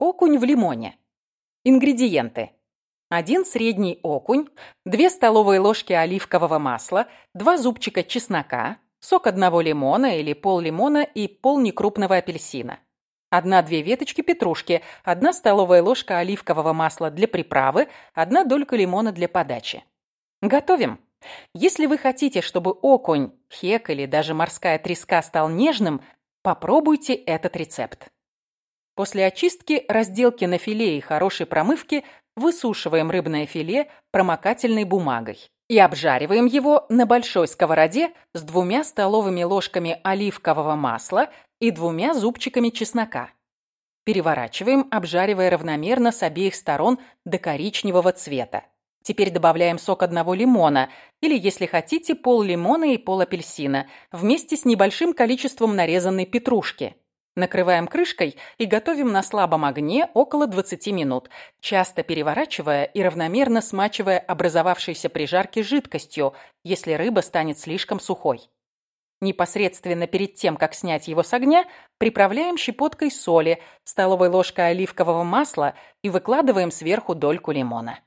Окунь в лимоне. Ингредиенты. 1 средний окунь, 2 столовые ложки оливкового масла, 2 зубчика чеснока, сок одного лимона или пол лимона и пол некрупного апельсина. 1-2 веточки петрушки, 1 столовая ложка оливкового масла для приправы, 1 долька лимона для подачи. Готовим. Если вы хотите, чтобы окунь, хек или даже морская треска стал нежным, попробуйте этот рецепт. После очистки, разделки на филе и хорошей промывки высушиваем рыбное филе промокательной бумагой и обжариваем его на большой сковороде с двумя столовыми ложками оливкового масла и двумя зубчиками чеснока. Переворачиваем, обжаривая равномерно с обеих сторон до коричневого цвета. Теперь добавляем сок одного лимона, или, если хотите, пол лимона и пол апельсина, вместе с небольшим количеством нарезанной петрушки. Накрываем крышкой и готовим на слабом огне около 20 минут, часто переворачивая и равномерно смачивая образовавшейся при жарке жидкостью, если рыба станет слишком сухой. Непосредственно перед тем, как снять его с огня, приправляем щепоткой соли, столовой ложкой оливкового масла и выкладываем сверху дольку лимона.